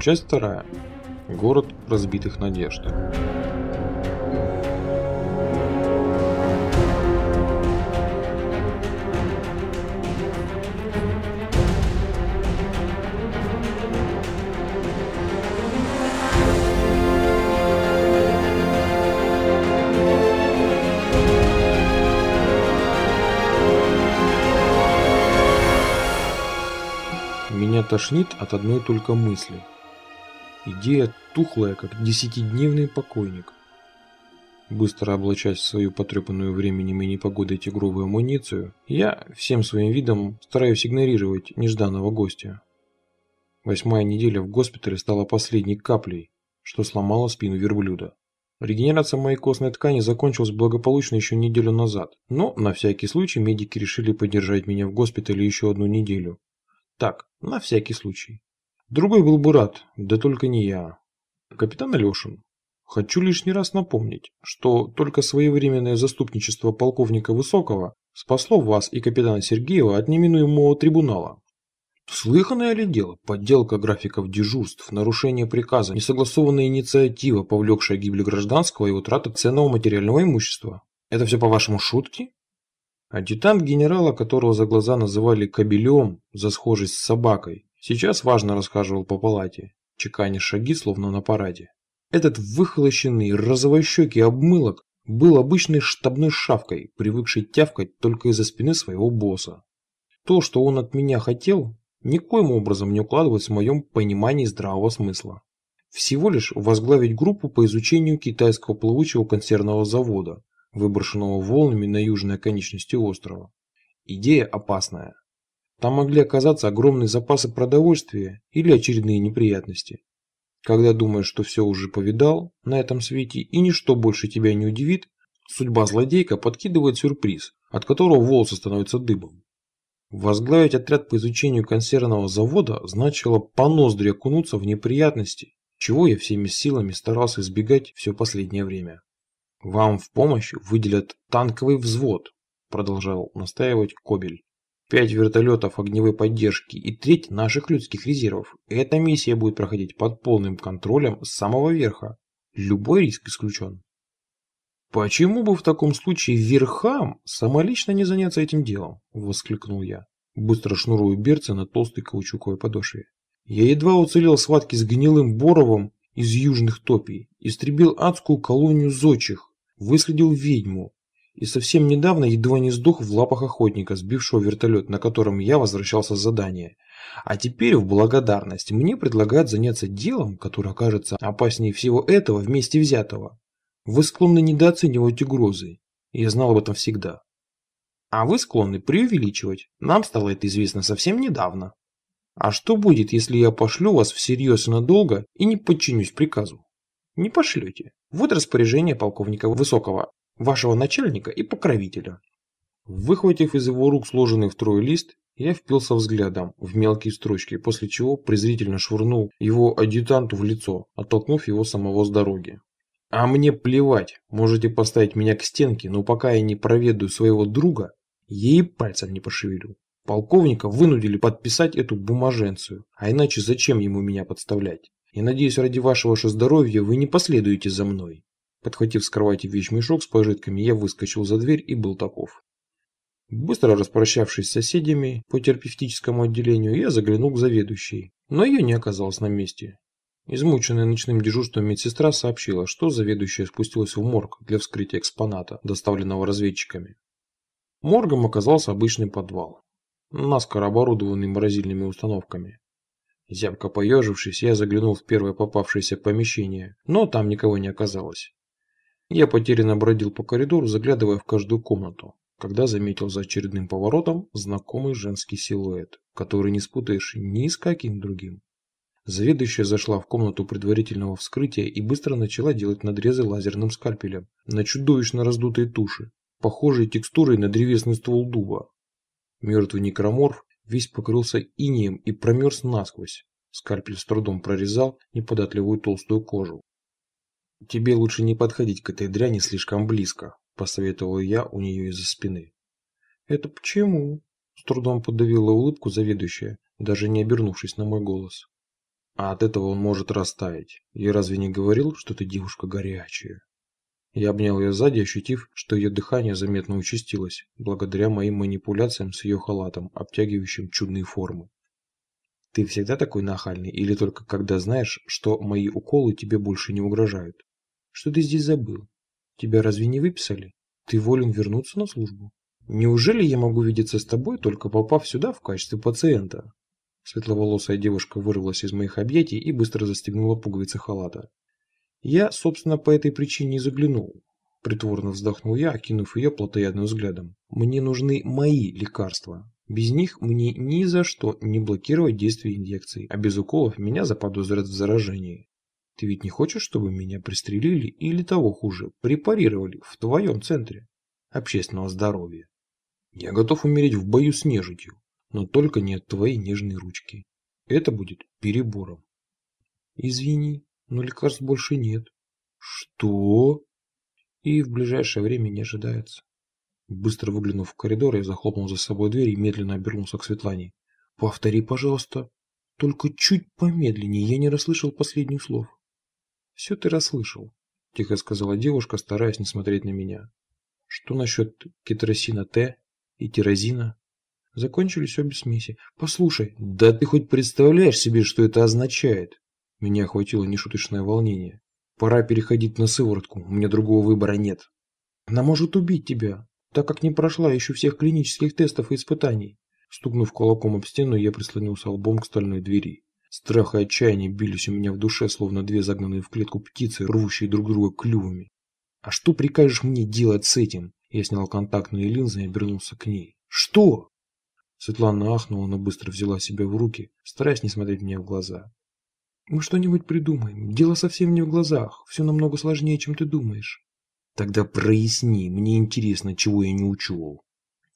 Часть вторая. Город разбитых надежд. Меня тошнит от одной только мысли. Идея тухлая, как десятидневный покойник. Быстро облачаясь в свою потрепанную временем и непогодой тигровую амуницию, я всем своим видом стараюсь игнорировать нежданного гостя. Восьмая неделя в госпитале стала последней каплей, что сломала спину верблюда. Регенерация моей костной ткани закончилась благополучно еще неделю назад, но на всякий случай медики решили подержать меня в госпитале еще одну неделю. Так, на всякий случай. Другой был бы рад, да только не я. Капитан Алешин, хочу лишний раз напомнить, что только своевременное заступничество полковника Высокого спасло вас и капитана Сергеева от неминуемого трибунала. Слыханное ли дело? Подделка графиков дежурств, нарушение приказа, несогласованная инициатива, повлекшая гибель гражданского и утрата ценного материального имущества. Это все по-вашему шутки? Адъютант генерала, которого за глаза называли кобелем за схожесть с собакой, сейчас важно расхаживал по палате, чеканя шаги, словно на параде. Этот выхолощенный розовощекий обмылок был обычной штабной шавкой, привыкшей тявкать только из-за спины своего босса. То, что он от меня хотел, никоим образом не укладывается в моем понимании здравого смысла. Всего лишь возглавить группу по изучению китайского плавучего консервного завода, выброшенного волнами на южной оконечности острова. Идея опасная. Там могли оказаться огромные запасы продовольствия или очередные неприятности. Когда думаешь, что все уже повидал на этом свете и ничто больше тебя не удивит, судьба злодейка подкидывает сюрприз, от которого волосы становятся дыбом. Возглавить отряд по изучению консервного завода значило по ноздри окунуться в неприятности, чего я всеми силами старался избегать все последнее время. «Вам в помощь выделят танковый взвод», – продолжал настаивать Кобель. «Пять вертолетов огневой поддержки и треть наших людских резервов. Эта миссия будет проходить под полным контролем с самого верха. Любой риск исключен». «Почему бы в таком случае верхам самолично не заняться этим делом?» – воскликнул я, быстро шнурую берцы на толстой каучуковой подошве. Я едва уцелел в схватке с гнилым Боровым из южных топий, истребил адскую колонию зодчих, выследил ведьму и совсем недавно едва не сдох в лапах охотника, сбившего вертолет, на котором я возвращался с задания. А теперь в благодарность мне предлагают заняться делом, которое окажется опаснее всего этого вместе взятого. Вы склонны недооценивать угрозы. Я знал об этом всегда. А вы склонны преувеличивать. Нам стало это известно совсем недавно. А что будет, если я пошлю вас всерьез и надолго и не подчинюсь приказу? Не пошлете. Вот распоряжение полковника Высокого, вашего начальника и покровителя. Выхватив из его рук сложенный втрое лист, я впился взглядом в мелкие строчки, после чего презрительно швырнул его адъютанту в лицо, оттолкнув его самого с дороги. А мне плевать, можете поставить меня к стенке, но пока я не проведу своего друга, ей пальцем не пошевелю. Полковника вынудили подписать эту бумаженцию, а иначе зачем ему меня подставлять? И надеюсь, ради вашего же здоровья вы не последуете за мной. Подхватив с кровати вещмешок с пожитками, я выскочил за дверь и был таков. Быстро распрощавшись с соседями по терапевтическому отделению, я заглянул к заведующей, но ее не оказалось на месте. Измученная ночным дежурством медсестра сообщила, что заведующая спустилась в морг для вскрытия экспоната, доставленного разведчиками. Моргом оказался обычный подвал, наскоро оборудованный морозильными установками. Зябко поежившись, я заглянул в первое попавшееся помещение, но там никого не оказалось. Я потерянно бродил по коридору, заглядывая в каждую комнату, когда заметил за очередным поворотом знакомый женский силуэт, который не спутаешь ни с каким другим. Заведующая зашла в комнату предварительного вскрытия и быстро начала делать надрезы лазерным скальпелем на чудовищно раздутые туши, похожие текстурой на древесный ствол дуба. Мертвый некроморф весь покрылся инеем и промерз насквозь. Скальпель с трудом прорезал неподатливую толстую кожу. «Тебе лучше не подходить к этой дряни слишком близко», – посоветовал я у нее из-за спины. «Это почему?» – с трудом подавила улыбку заведующая, даже не обернувшись на мой голос. А от этого он может растаять. Я разве не говорил, что ты девушка горячая? Я обнял ее сзади, ощутив, что ее дыхание заметно участилось, благодаря моим манипуляциям с ее халатом, обтягивающим чудные формы. Ты всегда такой нахальный или только когда знаешь, что мои уколы тебе больше не угрожают? Что ты здесь забыл? Тебя разве не выписали? Ты волен вернуться на службу. Неужели я могу видеться с тобой, только попав сюда в качестве пациента? Светловолосая девушка вырвалась из моих объятий и быстро застегнула пуговицы халата. Я, собственно, по этой причине и заглянул. Притворно вздохнул я, окинув ее плотоядным взглядом. Мне нужны мои лекарства. Без них мне ни за что не блокировать действие инъекций, а без уколов меня заподозрят в заражении. Ты ведь не хочешь, чтобы меня пристрелили или того хуже, препарировали в твоем центре общественного здоровья? Я готов умереть в бою с нежитью, но только не от твоей нежной ручки. Это будет перебором. Извини, но лекарств больше нет. Что? И в ближайшее время не ожидается. Быстро выглянув в коридор, я захлопнул за собой дверь и медленно обернулся к Светлане. Повтори, пожалуйста. Только чуть помедленнее, я не расслышал последних слов. Все ты расслышал, тихо сказала девушка, стараясь не смотреть на меня. Что насчет кетросина Т и тирозина? Закончились обе смеси. Послушай, да ты хоть представляешь себе, что это означает? Меня охватило нешуточное волнение. Пора переходить на сыворотку, у меня другого выбора нет. Она может убить тебя, так как не прошла еще всех клинических тестов и испытаний. Стукнув кулаком об стену, я прислонился лбом к стальной двери. Страх и отчаяние бились у меня в душе, словно две загнанные в клетку птицы, рвущие друг друга клювами. «А что прикажешь мне делать с этим?» Я снял контактные линзы и обернулся к ней. «Что?» Светлана ахнула, но быстро взяла себя в руки, стараясь не смотреть мне в глаза. Мы что-нибудь придумаем. Дело совсем не в глазах. Все намного сложнее, чем ты думаешь. Тогда проясни. Мне интересно, чего я не учел.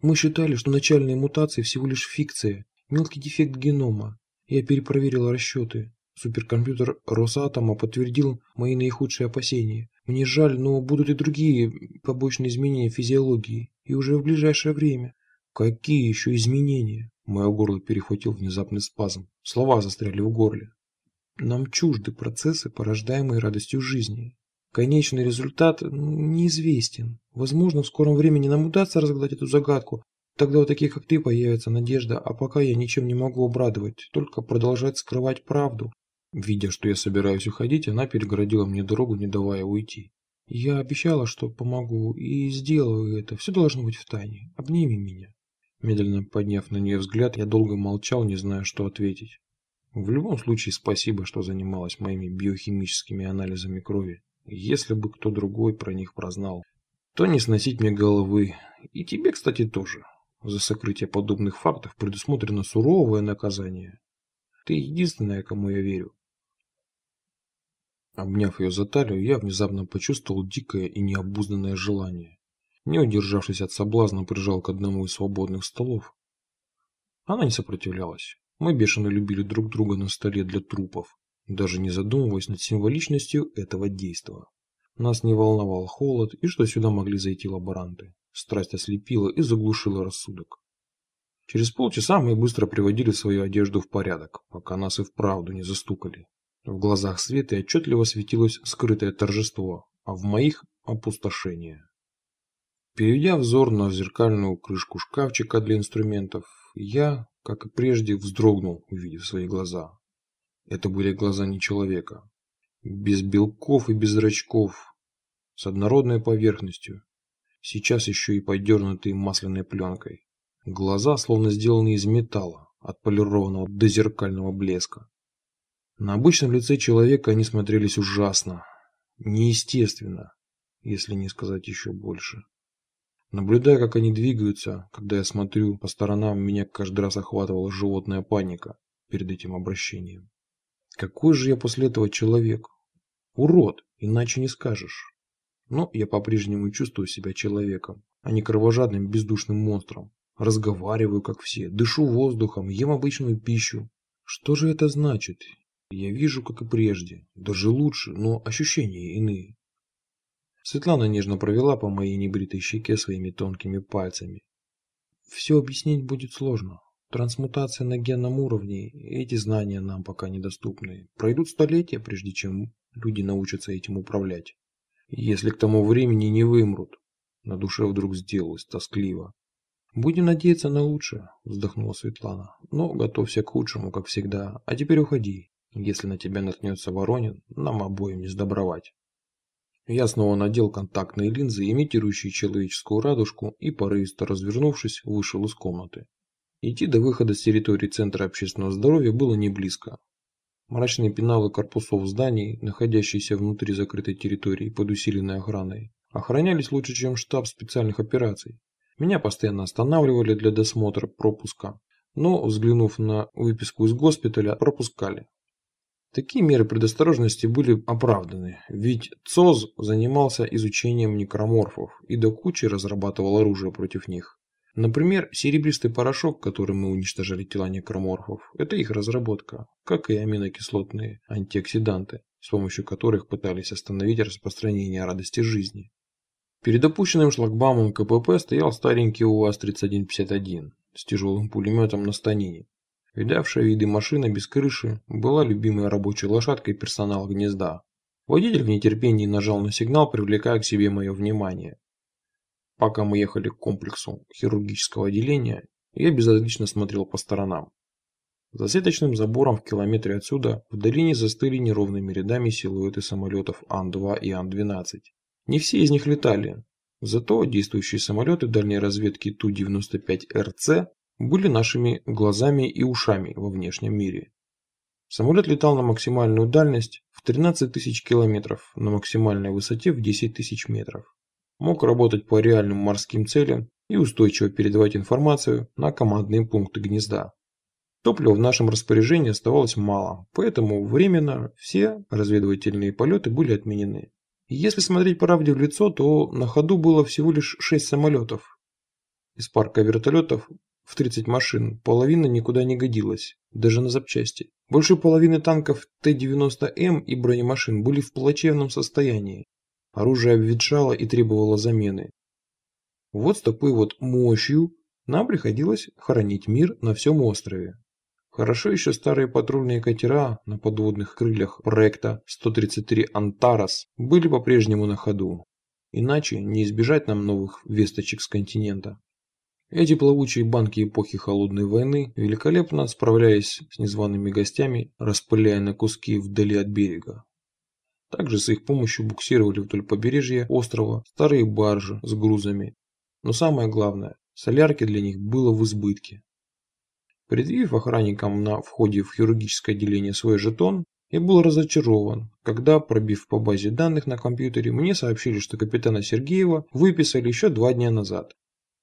Мы считали, что начальные мутации всего лишь фикция, мелкий дефект генома. Я перепроверил расчеты. Суперкомпьютер Росатома подтвердил мои наихудшие опасения. Мне жаль, но будут и другие побочные изменения физиологии. И уже в ближайшее время. Какие еще изменения? Мое горло перехватил внезапный спазм. Слова застряли в горле. Нам чужды процессы, порождаемые радостью жизни. Конечный результат неизвестен. Возможно, в скором времени нам удастся разгадать эту загадку. Тогда у таких, как ты, появится надежда, а пока я ничем не могу обрадовать, только продолжать скрывать правду. Видя, что я собираюсь уходить, она перегородила мне дорогу, не давая уйти. Я обещала, что помогу, и сделаю это. Все должно быть в тайне. Обними меня. Медленно подняв на нее взгляд, я долго молчал, не зная, что ответить. В любом случае, спасибо, что занималась моими биохимическими анализами крови. Если бы кто другой про них прознал, то не сносить мне головы. И тебе, кстати, тоже. За сокрытие подобных фактов предусмотрено суровое наказание. Ты единственная, кому я верю. Обняв ее за талию, я внезапно почувствовал дикое и необузданное желание. Не удержавшись от соблазна, прижал к одному из свободных столов. Она не сопротивлялась. Мы бешено любили друг друга на столе для трупов, даже не задумываясь над символичностью этого действа. Нас не волновал холод и что сюда могли зайти лаборанты. Страсть ослепила и заглушила рассудок. Через полчаса мы быстро приводили свою одежду в порядок, пока нас и вправду не застукали. В глазах Светы отчетливо светилось скрытое торжество, а в моих – опустошение. Переведя взор на зеркальную крышку шкафчика для инструментов, я, как и прежде, вздрогнул, увидев свои глаза. Это были глаза не человека. Без белков и без зрачков, с однородной поверхностью, сейчас еще и подернутые масляной пленкой. Глаза словно сделаны из металла, отполированного до зеркального блеска. На обычном лице человека они смотрелись ужасно, неестественно, если не сказать еще больше. Наблюдая, как они двигаются, когда я смотрю по сторонам, меня каждый раз охватывала животная паника перед этим обращением. Какой же я после этого человек? Урод, иначе не скажешь. Но я по-прежнему чувствую себя человеком, а не кровожадным бездушным монстром. Разговариваю, как все, дышу воздухом, ем обычную пищу. Что же это значит? Я вижу, как и прежде, даже лучше, но ощущения иные. Светлана нежно провела по моей небритой щеке своими тонкими пальцами. Все объяснить будет сложно. Трансмутация на генном уровне, эти знания нам пока недоступны. Пройдут столетия, прежде чем люди научатся этим управлять. Если к тому времени не вымрут. На душе вдруг сделалось тоскливо. Будем надеяться на лучшее, вздохнула Светлана. Но готовься к худшему, как всегда. А теперь уходи. Если на тебя наткнется Воронин, нам обоим не сдобровать. Я снова надел контактные линзы, имитирующие человеческую радужку, и, порывисто развернувшись, вышел из комнаты. Идти до выхода с территории Центра общественного здоровья было не близко. Мрачные пеналы корпусов зданий, находящиеся внутри закрытой территории под усиленной охраной, охранялись лучше, чем штаб специальных операций. Меня постоянно останавливали для досмотра пропуска, но, взглянув на выписку из госпиталя, пропускали. Такие меры предосторожности были оправданы, ведь ЦОЗ занимался изучением некроморфов и до кучи разрабатывал оружие против них. Например, серебристый порошок, которым мы уничтожали тела некроморфов, это их разработка, как и аминокислотные антиоксиданты, с помощью которых пытались остановить распространение радости жизни. Перед опущенным шлагбаумом КПП стоял старенький УАЗ-3151 с тяжелым пулеметом на станине. Видавшая виды машина без крыши была любимой рабочей лошадкой персонала гнезда. Водитель в нетерпении нажал на сигнал, привлекая к себе мое внимание. Пока мы ехали к комплексу хирургического отделения, я безразлично смотрел по сторонам. За сеточным забором в километре отсюда в долине застыли неровными рядами силуэты самолетов Ан-2 и Ан-12. Не все из них летали, зато действующие самолеты дальней разведки Ту-95РЦ были нашими глазами и ушами во внешнем мире. Самолет летал на максимальную дальность в 13 тысяч километров на максимальной высоте в 10 тысяч метров мог работать по реальным морским целям и устойчиво передавать информацию на командные пункты гнезда. Топлива в нашем распоряжении оставалось мало, поэтому временно все разведывательные полеты были отменены. Если смотреть правде в лицо, то на ходу было всего лишь 6 самолетов. Из парка вертолетов в 30 машин половина никуда не годилась, даже на запчасти. Больше половины танков Т-90М и бронемашин были в плачевном состоянии, Оружие обветшало и требовало замены. Вот с такой вот мощью нам приходилось хоронить мир на всем острове. Хорошо еще старые патрульные катера на подводных крыльях проекта 133 «Антарас» были по-прежнему на ходу. Иначе не избежать нам новых весточек с континента. Эти плавучие банки эпохи Холодной войны великолепно справлялись с незваными гостями, распыляя на куски вдали от берега. Также с их помощью буксировали вдоль побережья острова старые баржи с грузами. Но самое главное, солярки для них было в избытке. Предъявив охранникам на входе в хирургическое отделение свой жетон, я был разочарован, когда, пробив по базе данных на компьютере, мне сообщили, что капитана Сергеева выписали еще два дня назад.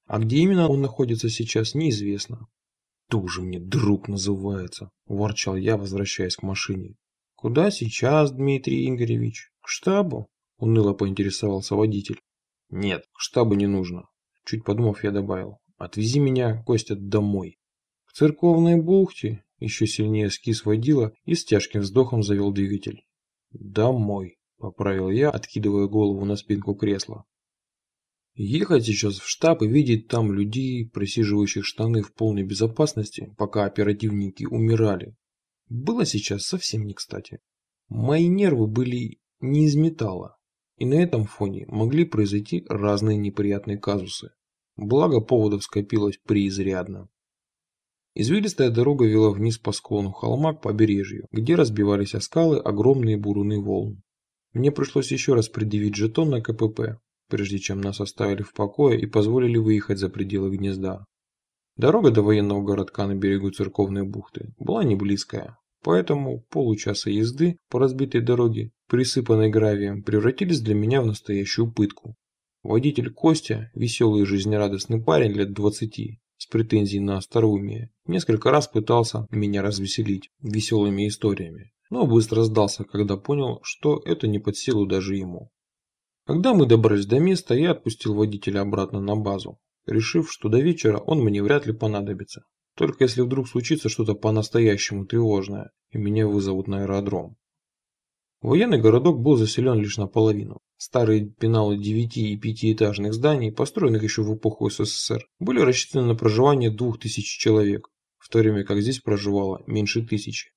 А где именно он находится сейчас, неизвестно. «Тоже мне друг называется», – ворчал я, возвращаясь к машине. «Куда сейчас, Дмитрий Игоревич? К штабу?» – уныло поинтересовался водитель. «Нет, к штабу не нужно». Чуть подумав, я добавил. «Отвези меня, Костя, домой». «К церковной бухте?» – еще сильнее скис водила и с тяжким вздохом завел двигатель. «Домой», – поправил я, откидывая голову на спинку кресла. Ехать сейчас в штаб и видеть там людей, просиживающих штаны в полной безопасности, пока оперативники умирали, было сейчас совсем не кстати. Мои нервы были не из металла, и на этом фоне могли произойти разные неприятные казусы. Благо поводов скопилось преизрядно. Извилистая дорога вела вниз по склону холма к побережью, где разбивались о скалы огромные буруны волн. Мне пришлось еще раз предъявить жетон на КПП, прежде чем нас оставили в покое и позволили выехать за пределы гнезда. Дорога до военного городка на берегу церковной бухты была не близкая, поэтому получаса езды по разбитой дороге, присыпанной гравием, превратились для меня в настоящую пытку. Водитель Костя, веселый и жизнерадостный парень лет двадцати, с претензией на остроумие, несколько раз пытался меня развеселить веселыми историями, но быстро сдался, когда понял, что это не под силу даже ему. Когда мы добрались до места, я отпустил водителя обратно на базу, решив, что до вечера он мне вряд ли понадобится. Только если вдруг случится что-то по-настоящему тревожное, и меня вызовут на аэродром. Военный городок был заселен лишь наполовину. Старые пеналы девяти- и пятиэтажных зданий, построенных еще в эпоху СССР, были рассчитаны на проживание двух тысяч человек, в то время как здесь проживало меньше тысячи.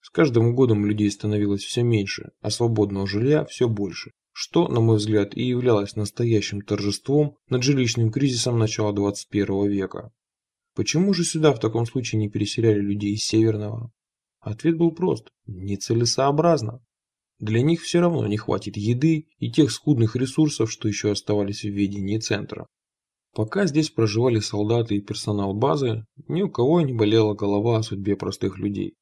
С каждым годом людей становилось все меньше, а свободного жилья все больше, что, на мой взгляд, и являлось настоящим торжеством над жилищным кризисом начала 21 века. Почему же сюда в таком случае не переселяли людей из Северного? Ответ был прост – нецелесообразно. Для них все равно не хватит еды и тех скудных ресурсов, что еще оставались в ведении центра. Пока здесь проживали солдаты и персонал базы, ни у кого не болела голова о судьбе простых людей.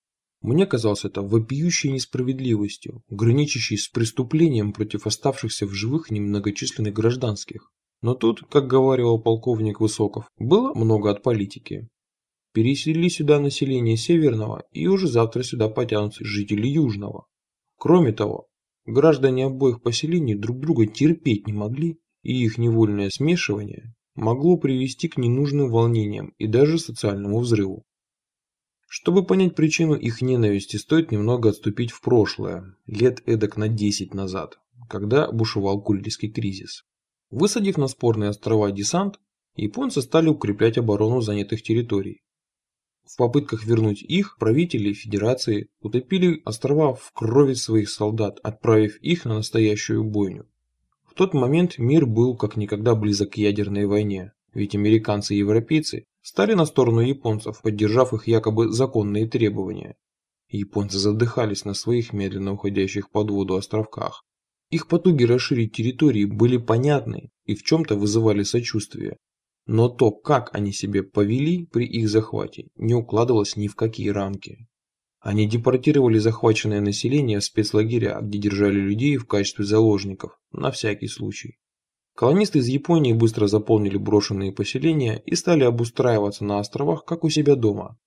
Мне казалось это вопиющей несправедливостью, граничащей с преступлением против оставшихся в живых немногочисленных гражданских. Но тут, как говорил полковник Высоков, было много от политики. Пересели сюда население Северного, и уже завтра сюда потянутся жители Южного. Кроме того, граждане обоих поселений друг друга терпеть не могли, и их невольное смешивание могло привести к ненужным волнениям и даже социальному взрыву. Чтобы понять причину их ненависти, стоит немного отступить в прошлое, лет эдак на 10 назад, когда бушевал Курильский кризис. Высадив на спорные острова десант, японцы стали укреплять оборону занятых территорий. В попытках вернуть их, правители Федерации утопили острова в крови своих солдат, отправив их на настоящую бойню. В тот момент мир был как никогда близок к ядерной войне, ведь американцы и европейцы стали на сторону японцев, поддержав их якобы законные требования. Японцы задыхались на своих медленно уходящих под воду островках. Их потуги расширить территории были понятны и в чем-то вызывали сочувствие. Но то, как они себя повели при их захвате, не укладывалось ни в какие рамки. Они депортировали захваченное население в спецлагеря, где держали людей в качестве заложников, на всякий случай. Колонисты из Японии быстро заполнили брошенные поселения и стали обустраиваться на островах, как у себя дома.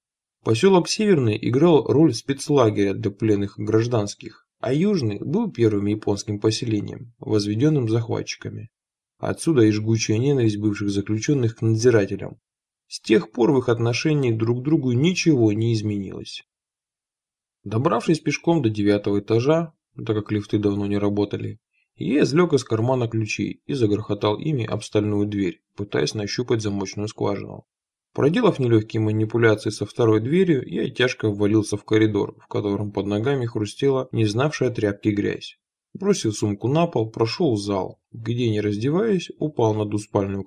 Поселок Северный играл роль спецлагеря для пленных гражданских, а Южный был первым японским поселением, возведенным захватчиками. Отсюда и жгучая ненависть бывших заключенных к надзирателям. С тех пор в их отношении друг к другу ничего не изменилось. Добравшись пешком до девятого этажа, так как лифты давно не работали, я извлек из кармана ключи и загрохотал ими об стальную дверь, пытаясь нащупать замочную скважину. Проделав нелегкие манипуляции со второй дверью, я тяжко ввалился в коридор, в котором под ногами хрустела не знавшая тряпки грязь. Бросил сумку на пол, прошел в зал, где, не раздеваясь, упал на двуспальную кровать